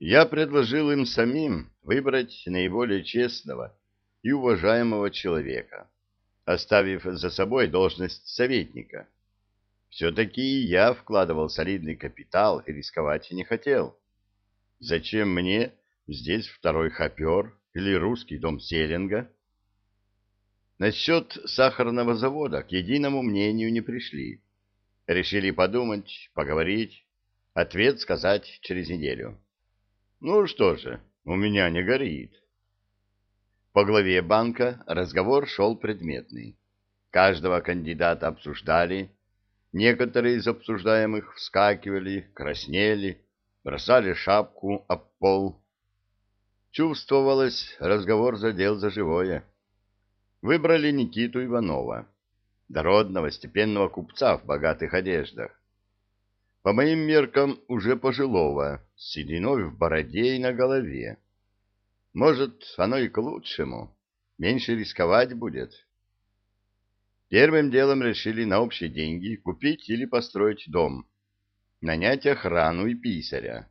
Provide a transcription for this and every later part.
Я предложил им самим выбрать наиболее честного и уважаемого человека, оставив за собой должность советника. Все-таки я вкладывал солидный капитал и рисковать не хотел. Зачем мне здесь второй хопер или русский дом селинга? Насчет сахарного завода к единому мнению не пришли. Решили подумать, поговорить, ответ сказать через неделю. Ну что же, у меня не горит. По главе банка разговор шел предметный. Каждого кандидата обсуждали, некоторые из обсуждаемых вскакивали, краснели, бросали шапку об пол. Чувствовалось, разговор задел за живое. Выбрали Никиту Иванова, дородного степенного купца в богатых одеждах по моим меркам уже пожилого, с сединой в бороде и на голове. Может, оно и к лучшему, меньше рисковать будет. Первым делом решили на общие деньги купить или построить дом, нанять охрану и писаря.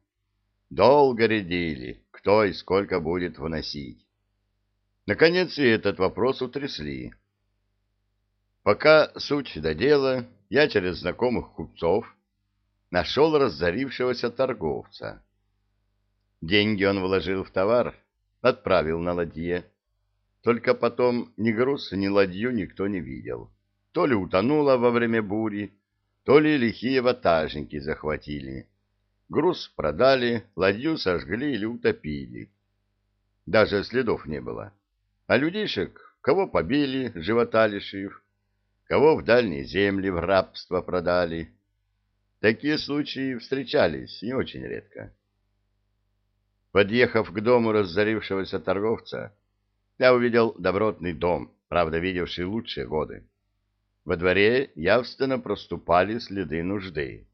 Долго рядили, кто и сколько будет вносить. Наконец и этот вопрос утрясли. Пока суть до дела, я через знакомых купцов нашел разорившегося торговца. Деньги он вложил в товар, отправил на ладье. Только потом ни груз, ни ладью никто не видел. То ли утонула во время бури, то ли лихие ватажники захватили. Груз продали, ладью сожгли или утопили. Даже следов не было. А людишек, кого побили, живота лишив, кого в дальние земли в рабство продали, Такие случаи встречались не очень редко. Подъехав к дому разорившегося торговца, я увидел добротный дом, правда, видевший лучшие годы. Во дворе явственно проступали следы нужды.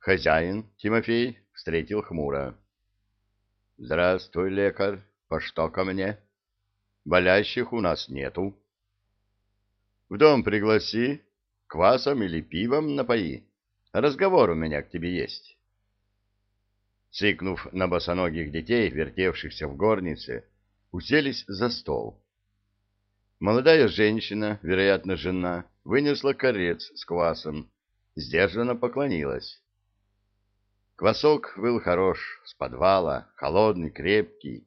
Хозяин, Тимофей, встретил хмуро. — Здравствуй, лекарь, по что ко мне? Болящих у нас нету. — В дом пригласи, квасом или пивом напои. Разговор у меня к тебе есть. Цикнув на босоногих детей, вертевшихся в горнице, уселись за стол. Молодая женщина, вероятно, жена, вынесла корец с квасом, сдержанно поклонилась. Квасок был хорош, с подвала, холодный, крепкий.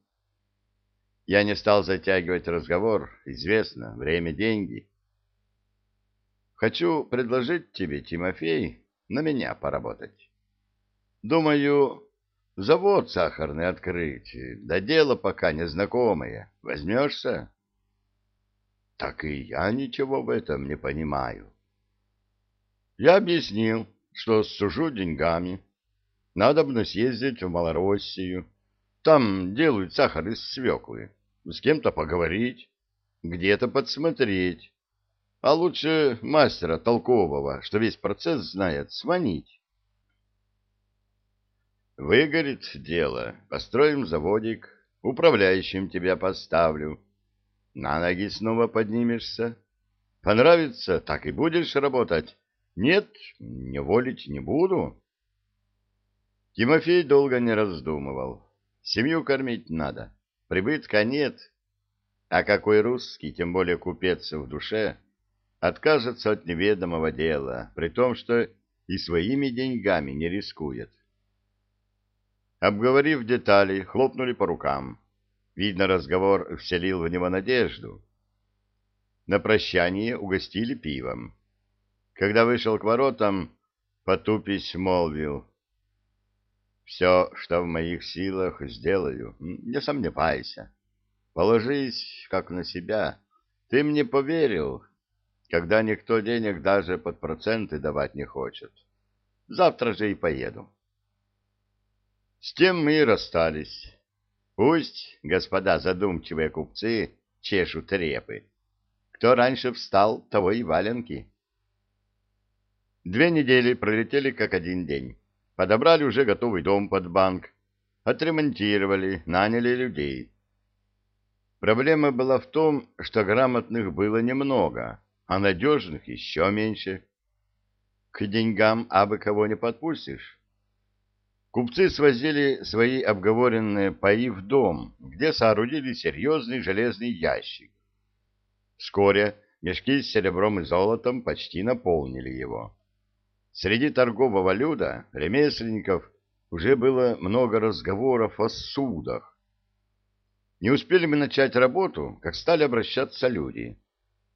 Я не стал затягивать разговор, известно, время — деньги. Хочу предложить тебе, Тимофей, на меня поработать. Думаю, завод сахарный открыть, да дело пока незнакомое. Возьмешься? Так и я ничего в этом не понимаю. Я объяснил, что сужу деньгами. Надо бы съездить в Малороссию. Там делают сахар из свеклы. С кем-то поговорить, где-то подсмотреть а лучше мастера толкового, что весь процесс знает, сманить. Выгорит дело, построим заводик, управляющим тебя поставлю. На ноги снова поднимешься. Понравится, так и будешь работать. Нет, не волить не буду. Тимофей долго не раздумывал. Семью кормить надо, прибытка нет. А какой русский, тем более купец в душе, откажется от неведомого дела, при том, что и своими деньгами не рискует. Обговорив детали, хлопнули по рукам. Видно, разговор вселил в него надежду. На прощание угостили пивом. Когда вышел к воротам, потупись молвил. «Все, что в моих силах, сделаю, не сомневайся. Положись, как на себя. Ты мне поверил, когда никто денег даже под проценты давать не хочет. Завтра же и поеду. С тем мы и расстались. Пусть, господа задумчивые купцы, чешут репы. Кто раньше встал, того и валенки. Две недели пролетели как один день. Подобрали уже готовый дом под банк, отремонтировали, наняли людей. Проблема была в том, что грамотных было немного, а надежных еще меньше. К деньгам абы кого не подпустишь. Купцы свозили свои обговоренные паи в дом, где соорудили серьезный железный ящик. Вскоре мешки с серебром и золотом почти наполнили его. Среди торгового люда, ремесленников, уже было много разговоров о судах. Не успели мы начать работу, как стали обращаться люди.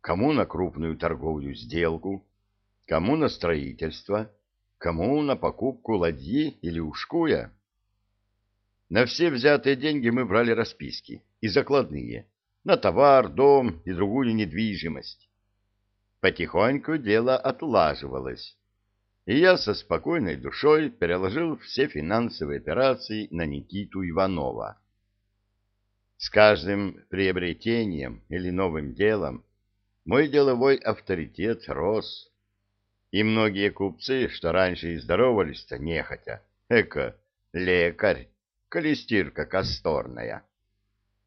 Кому на крупную торговую сделку, кому на строительство, кому на покупку ладьи или ушкуя. На все взятые деньги мы брали расписки и закладные на товар, дом и другую недвижимость. Потихоньку дело отлаживалось, и я со спокойной душой переложил все финансовые операции на Никиту Иванова. С каждым приобретением или новым делом мой деловой авторитет рос, и многие купцы, что раньше и здоровались-то нехотя, эко, лекарь, калистирка косторная,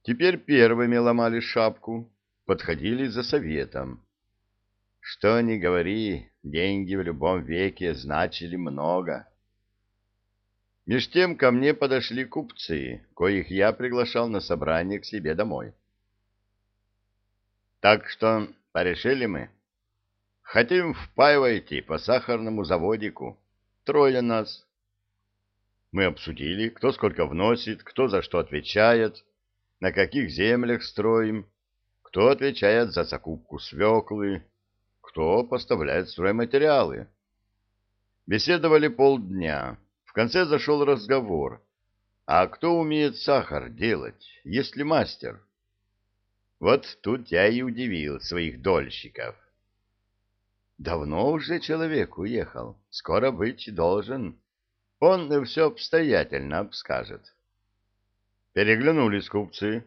теперь первыми ломали шапку, подходили за советом. Что ни говори, деньги в любом веке значили много. Меж тем ко мне подошли купцы, коих я приглашал на собрание к себе домой. Так что порешили мы. Хотим впаивайте по сахарному заводику. Трое нас. Мы обсудили, кто сколько вносит, кто за что отвечает, на каких землях строим, кто отвечает за закупку свеклы, кто поставляет стройматериалы. Беседовали полдня. В конце зашел разговор. А кто умеет сахар делать, если мастер? Вот тут я и удивил своих дольщиков. Давно уже человек уехал, скоро быть должен. Он все обстоятельно обскажет. Переглянулись купцы.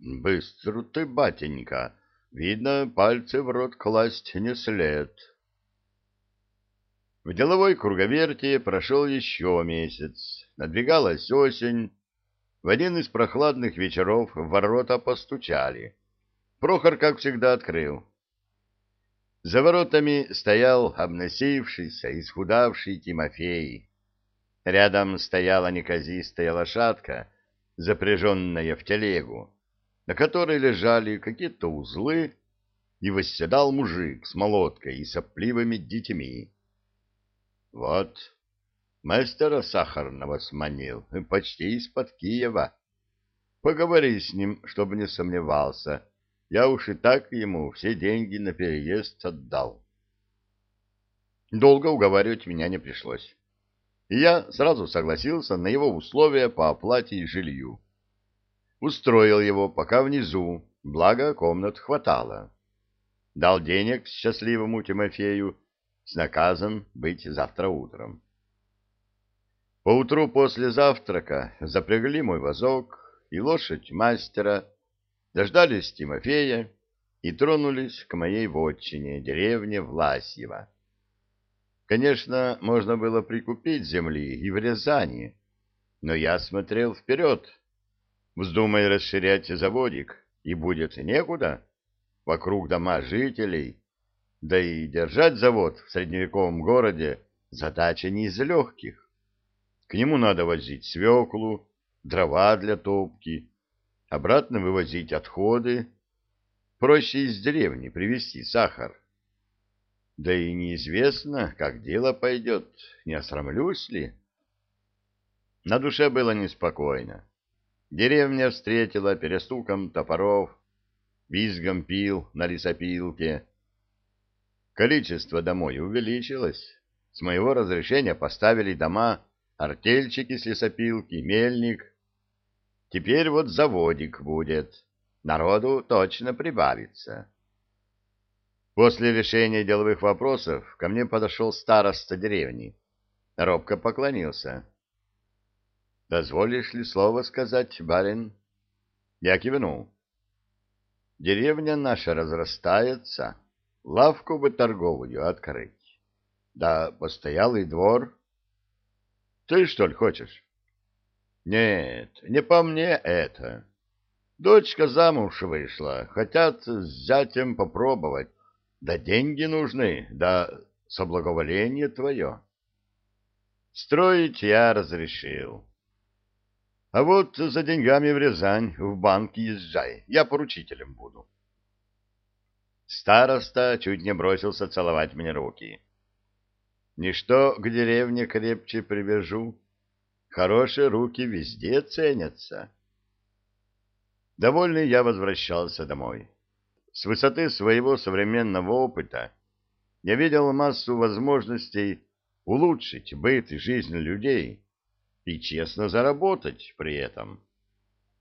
Быстро ты, батенька, видно, пальцы в рот класть не след. В деловой круговерте прошел еще месяц. Надвигалась осень. В один из прохладных вечеров в ворота постучали. Прохор, как всегда, открыл. За воротами стоял обносившийся, исхудавший Тимофей. Рядом стояла неказистая лошадка, запряженная в телегу, на которой лежали какие-то узлы, и восседал мужик с молоткой и сопливыми детьми. Вот, мастера сахарного сманил, почти из-под Киева. Поговори с ним, чтобы не сомневался, — я уж и так ему все деньги на переезд отдал. Долго уговаривать меня не пришлось. И я сразу согласился на его условия по оплате и жилью. Устроил его пока внизу, благо комнат хватало. Дал денег счастливому Тимофею с наказом быть завтра утром. Поутру после завтрака запрягли мой вазок и лошадь мастера, дождались Тимофея и тронулись к моей вотчине, деревне Власьева. Конечно, можно было прикупить земли и в Рязани, но я смотрел вперед. Вздумай расширять заводик, и будет некуда. Вокруг дома жителей, да и держать завод в средневековом городе задача не из легких. К нему надо возить свеклу, дрова для топки, обратно вывозить отходы. Проще из деревни привезти сахар. Да и неизвестно, как дело пойдет, не осрамлюсь ли. На душе было неспокойно. Деревня встретила перестуком топоров, визгом пил на лесопилке. Количество домой увеличилось. С моего разрешения поставили дома артельчики с лесопилки, мельник — Теперь вот заводик будет. Народу точно прибавится. После решения деловых вопросов ко мне подошел староста деревни. Робко поклонился. — Дозволишь ли слово сказать, барин? Я кивнул. — Деревня наша разрастается, лавку бы торговую открыть. Да постоялый двор. Ты что ли хочешь? Нет, не по мне это. Дочка замуж вышла, хотят с зятем попробовать. Да деньги нужны, да соблаговоление твое. Строить я разрешил. А вот за деньгами в Рязань в банк езжай, я поручителем буду. Староста чуть не бросился целовать мне руки. Ничто к деревне крепче привяжу. Хорошие руки везде ценятся. Довольный я возвращался домой. С высоты своего современного опыта я видел массу возможностей улучшить быт и жизнь людей и честно заработать при этом.